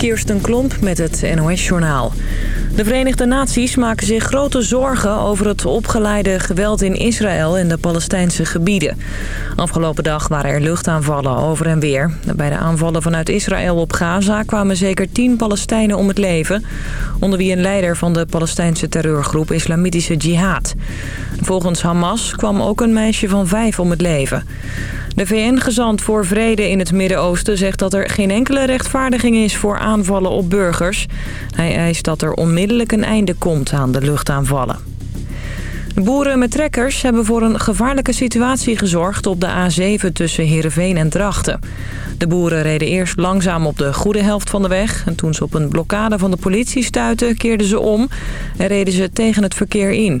Kirsten Klomp met het NOS-journaal. De Verenigde Naties maken zich grote zorgen over het opgeleide geweld in Israël en de Palestijnse gebieden. Afgelopen dag waren er luchtaanvallen over en weer. Bij de aanvallen vanuit Israël op Gaza kwamen zeker tien Palestijnen om het leven. Onder wie een leider van de Palestijnse terreurgroep Islamitische Jihad. Volgens Hamas kwam ook een meisje van vijf om het leven. De VN-gezant voor Vrede in het Midden-Oosten zegt dat er geen enkele rechtvaardiging is voor aanvallen op burgers. Hij eist dat er onmiddellijk een einde komt aan de luchtaanvallen. boeren met trekkers hebben voor een gevaarlijke situatie gezorgd op de A7 tussen Heerenveen en Drachten. De boeren reden eerst langzaam op de goede helft van de weg. En toen ze op een blokkade van de politie stuiten, keerden ze om en reden ze tegen het verkeer in.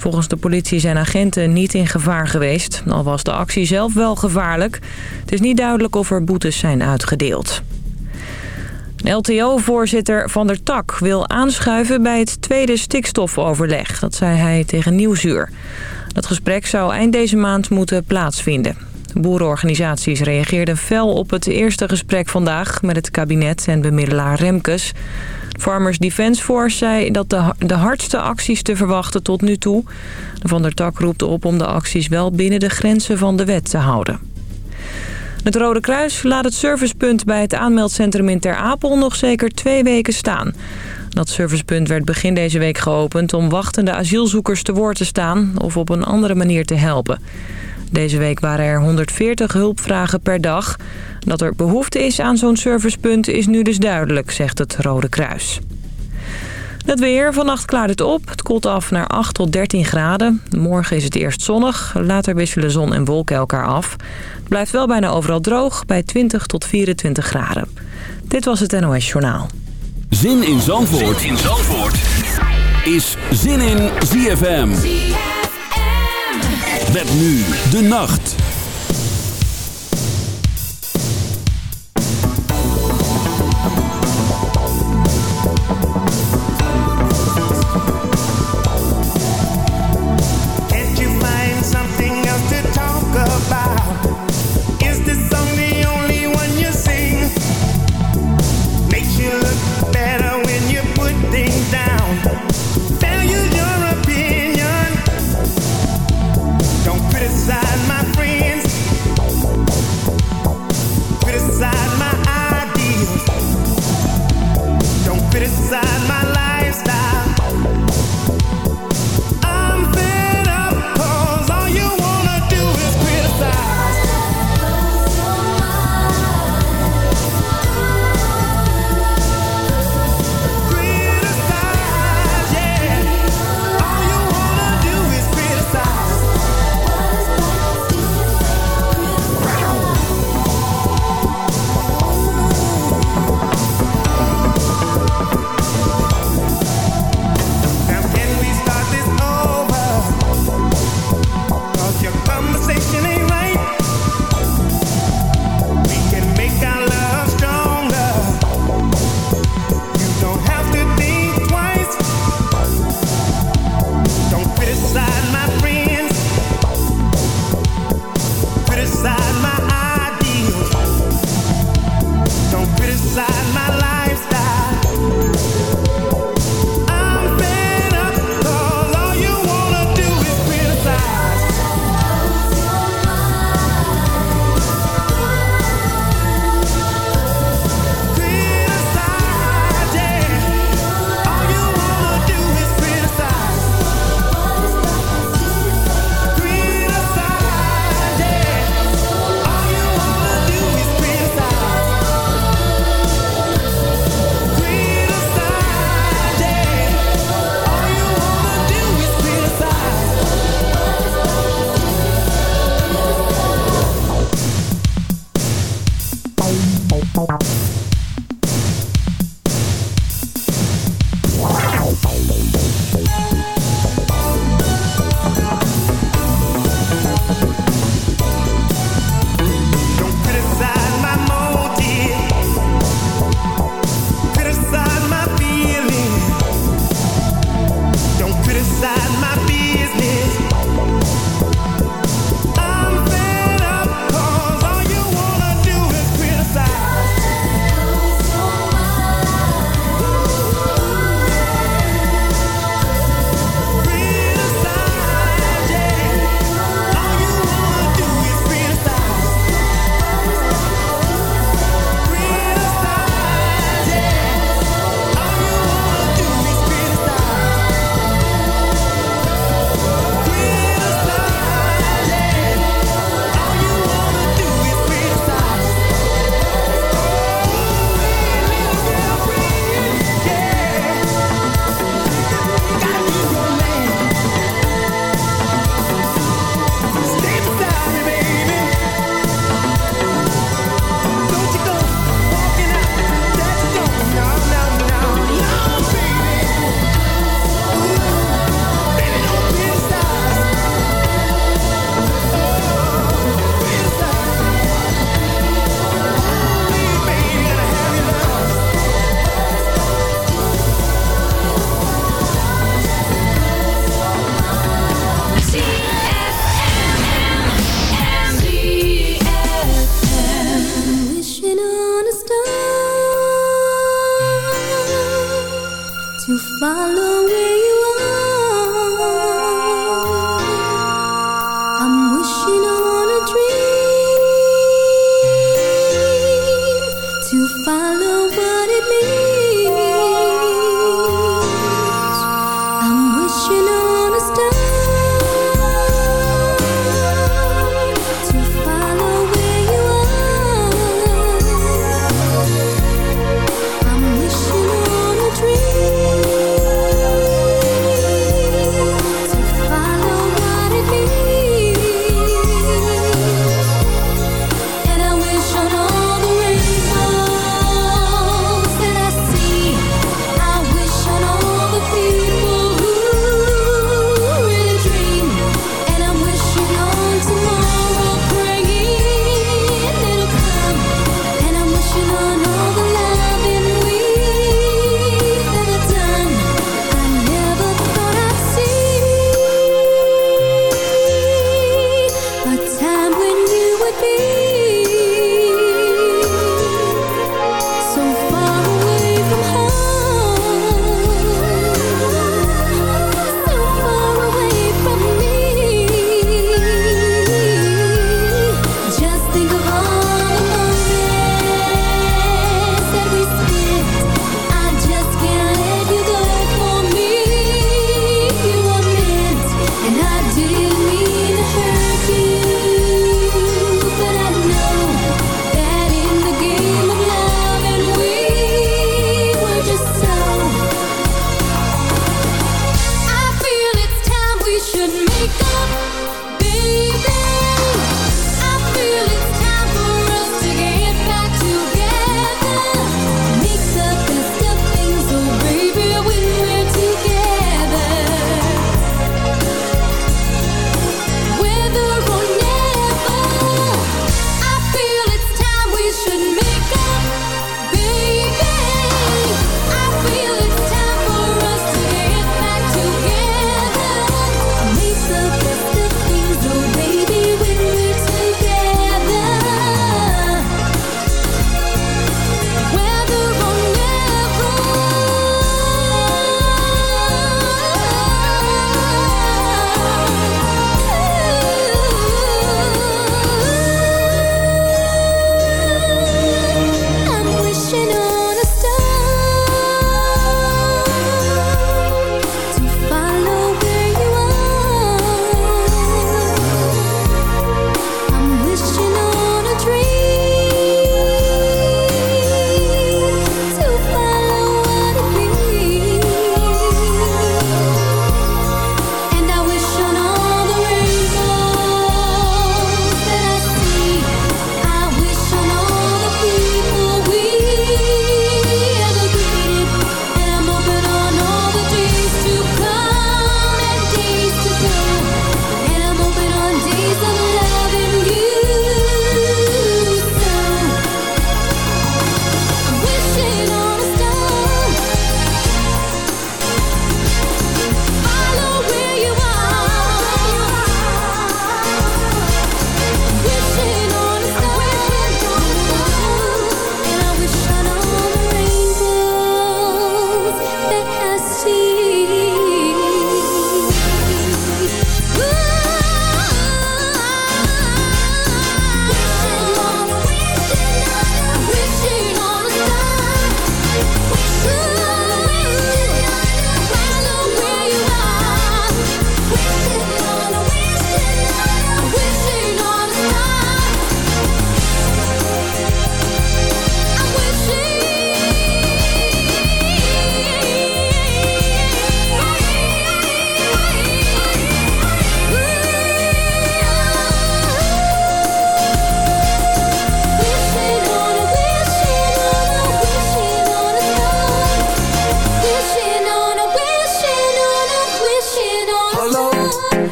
Volgens de politie zijn agenten niet in gevaar geweest, al was de actie zelf wel gevaarlijk. Het is niet duidelijk of er boetes zijn uitgedeeld. LTO-voorzitter Van der Tak wil aanschuiven bij het tweede stikstofoverleg. Dat zei hij tegen Nieuwsuur. Dat gesprek zou eind deze maand moeten plaatsvinden. Boerenorganisaties reageerden fel op het eerste gesprek vandaag met het kabinet en bemiddelaar Remkes. Farmers Defence Force zei dat de, de hardste acties te verwachten tot nu toe. Van der Tak roept op om de acties wel binnen de grenzen van de wet te houden. Het Rode Kruis laat het servicepunt bij het aanmeldcentrum in Ter Apel nog zeker twee weken staan. Dat servicepunt werd begin deze week geopend om wachtende asielzoekers te woord te staan of op een andere manier te helpen. Deze week waren er 140 hulpvragen per dag. Dat er behoefte is aan zo'n servicepunt is nu dus duidelijk, zegt het Rode Kruis. Het weer, vannacht klaart het op. Het koelt af naar 8 tot 13 graden. Morgen is het eerst zonnig. Later wisselen zon en wolken elkaar af. Het blijft wel bijna overal droog, bij 20 tot 24 graden. Dit was het NOS Journaal. Zin in Zandvoort, zin in Zandvoort. is Zin in ZFM. Met nu de nacht.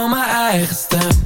van mijn eigen stem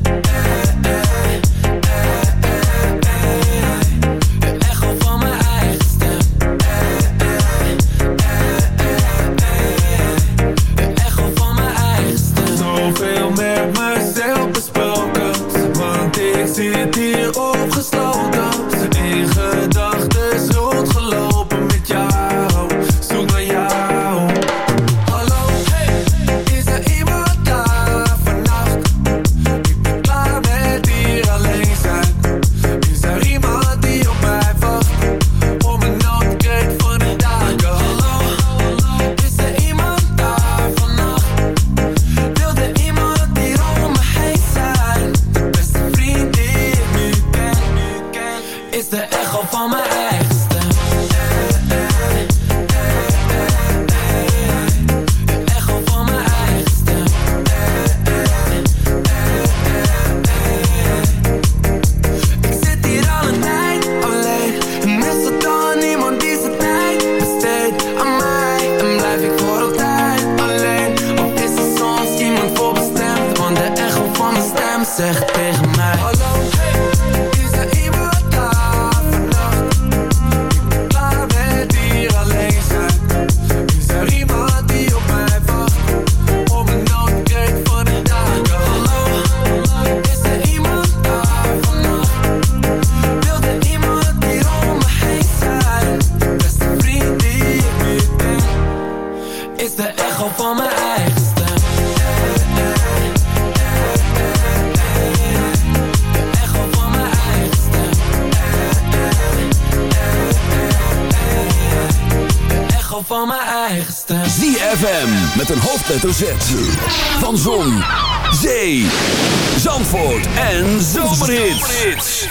van mijn eigen stem. ZFM met een hoofdletter Z. Van Zon, Zee, Zandvoort en Zomerhits.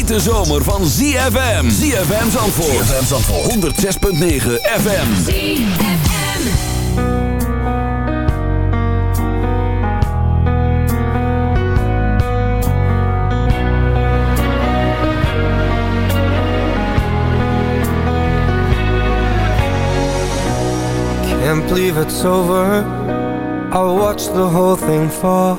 hete zomer van ZFM. ZFM Zandvoort. ZFM Zandvoort. 106.9 FM. ZFM. Can't believe it's over. I watched the whole thing fall.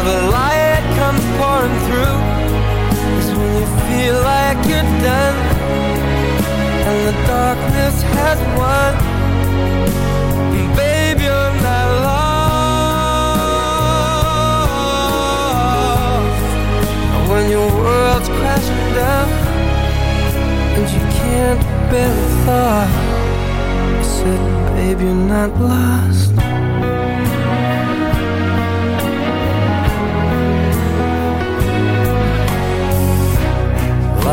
of a light comes pouring through is when you feel like you're done and the darkness has won. And you're not lost. when your world's crashing down and you can't bear the thought, I said, babe, you're not lost.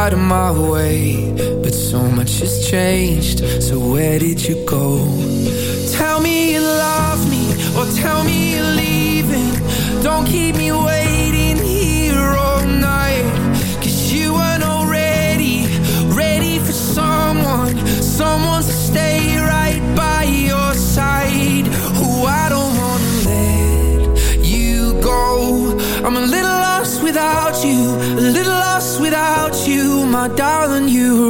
out of my way But so much has changed So where did you go? Tell me you love me Or tell me you're leaving Don't keep me waiting my darling, you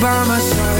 by my side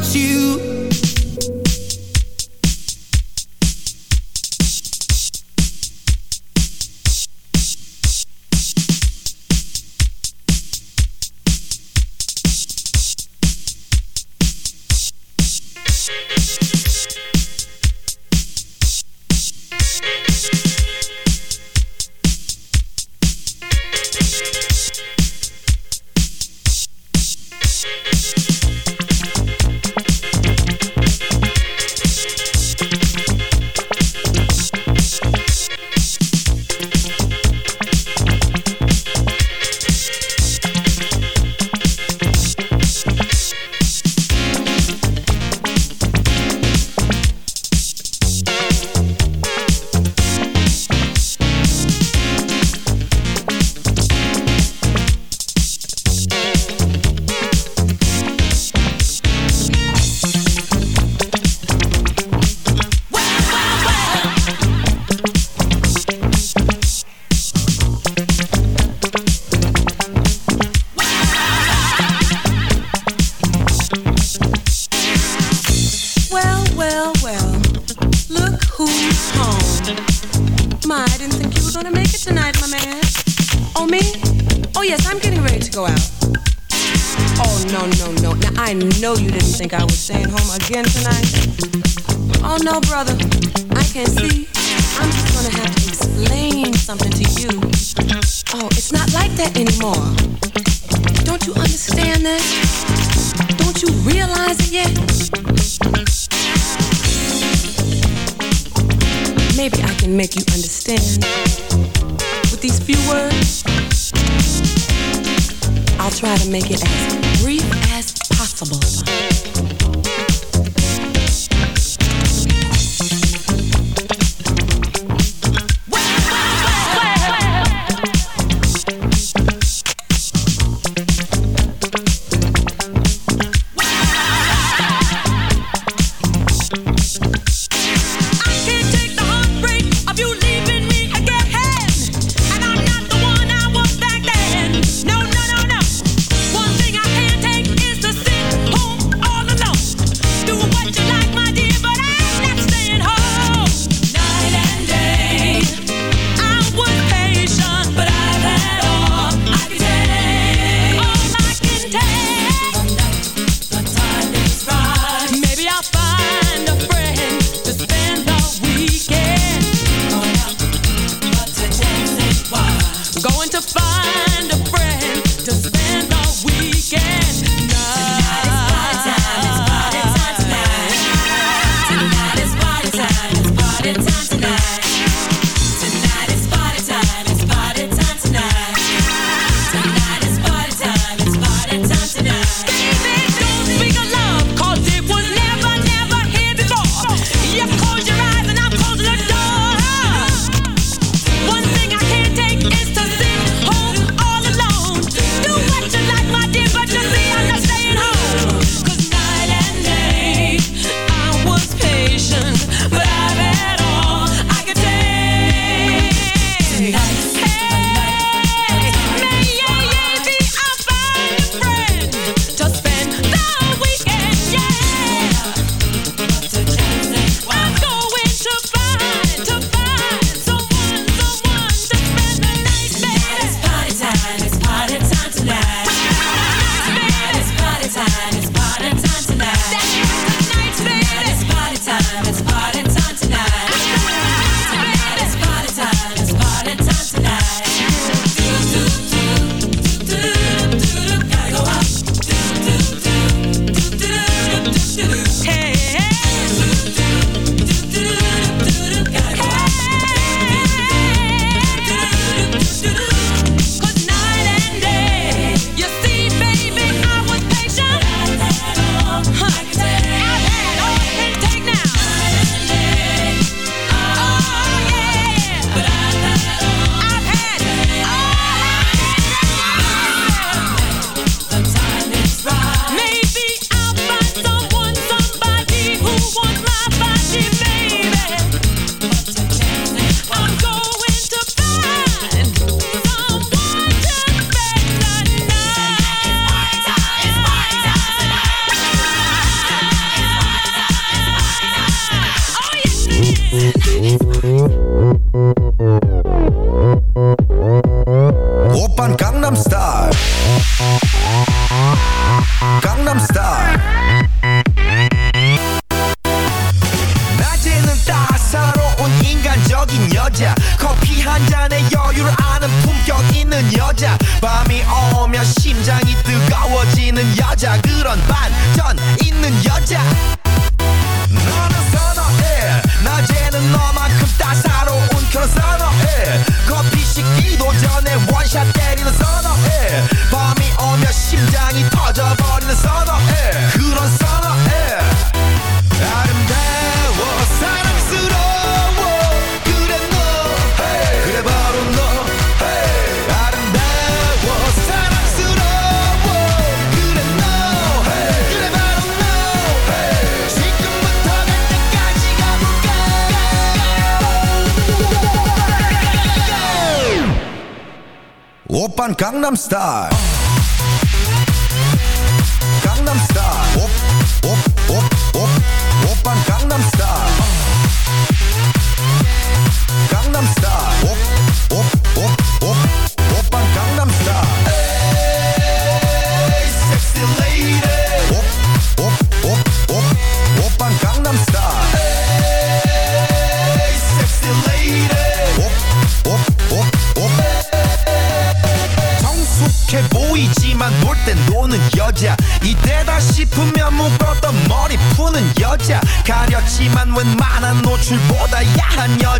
van Gangnam Style.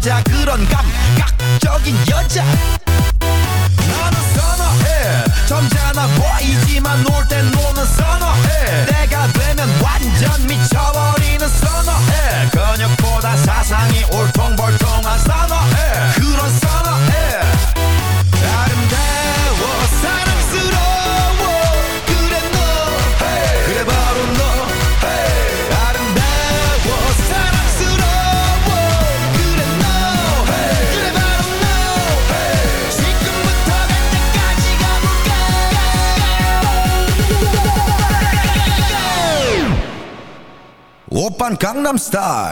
여자 그런 감 I'm star.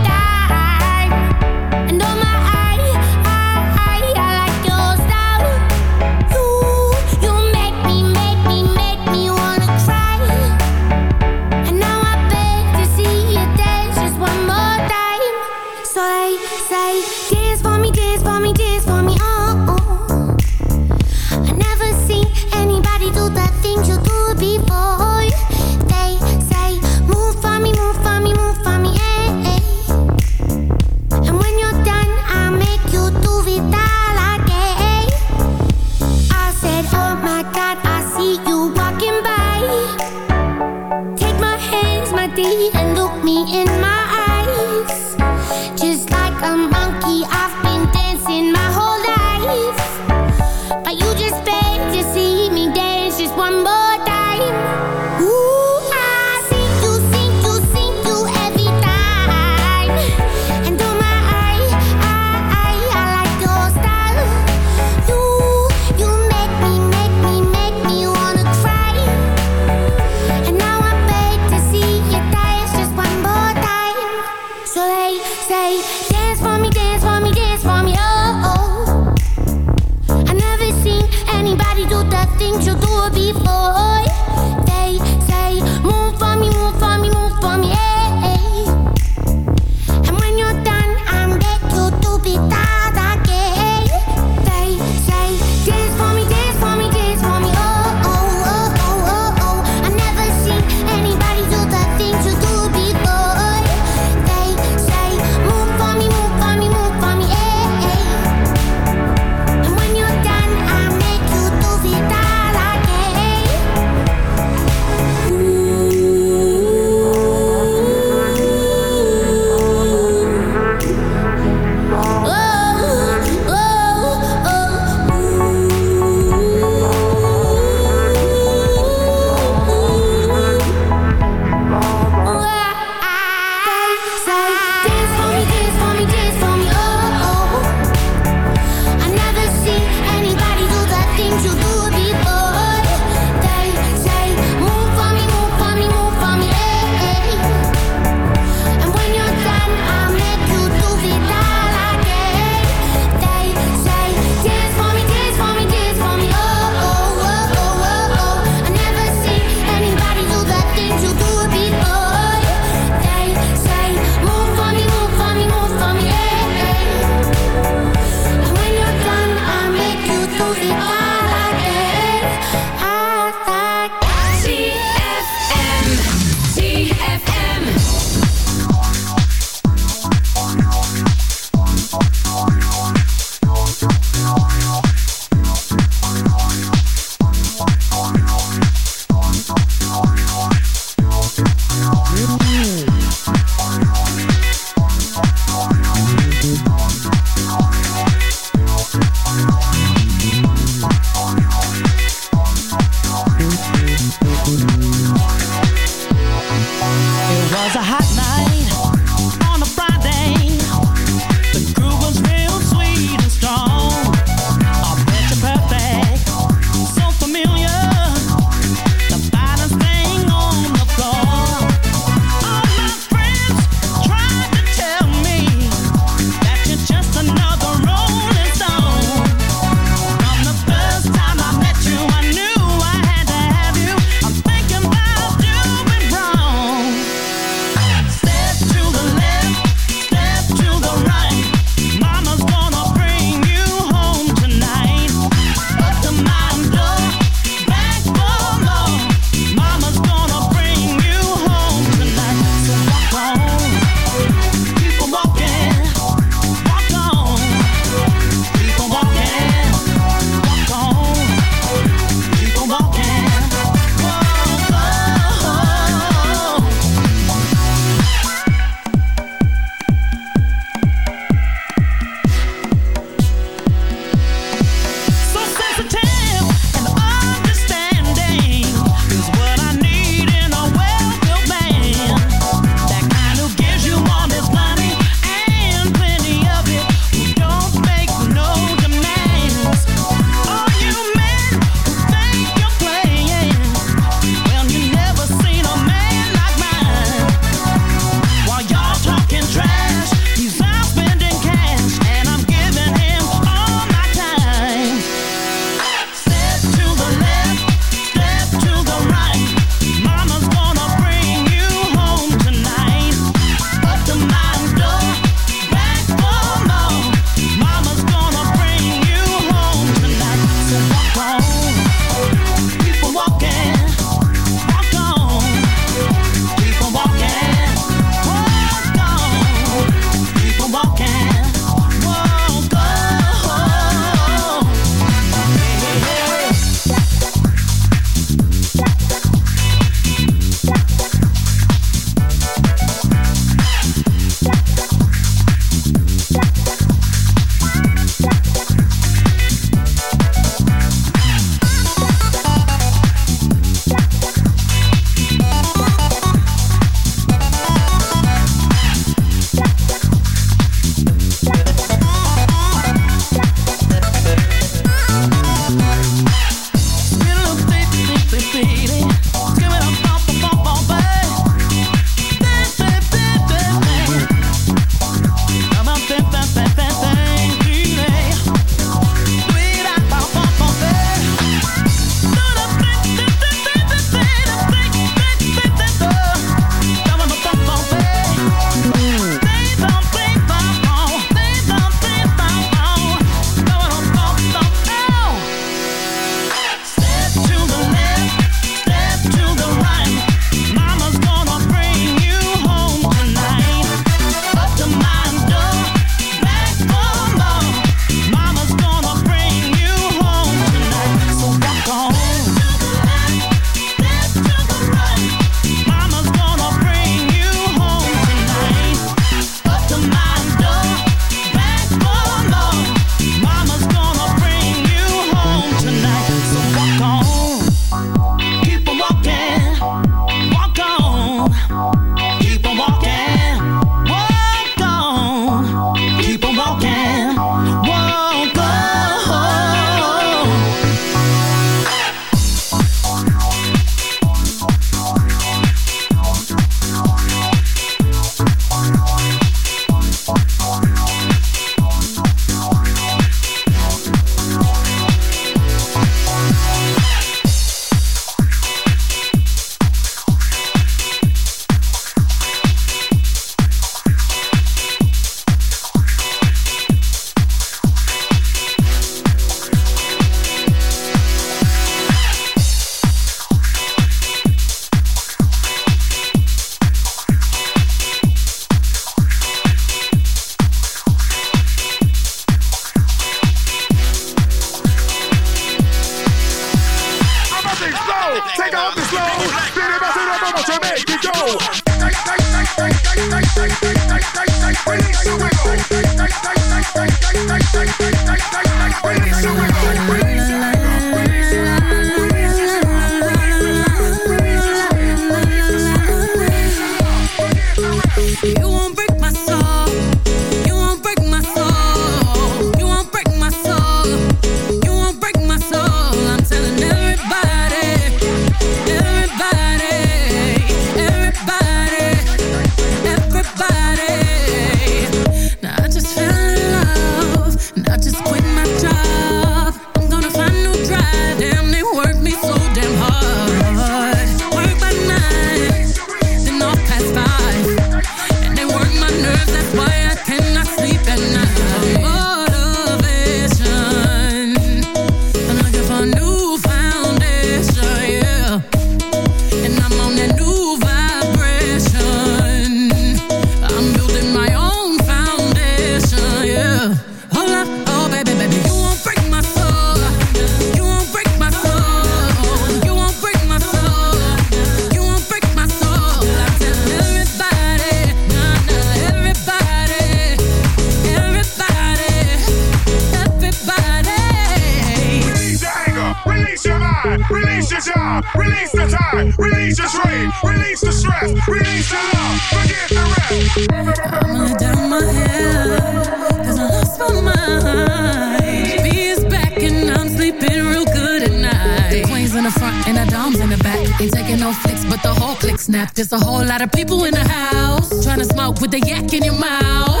there's a whole lot of people in the house trying to smoke with the yak in your mouth.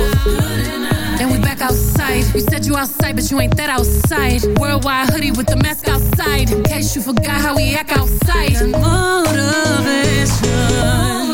And we back outside. We said you outside, but you ain't that outside. Worldwide hoodie with the mask outside. In case you forgot how we act outside. Motivation.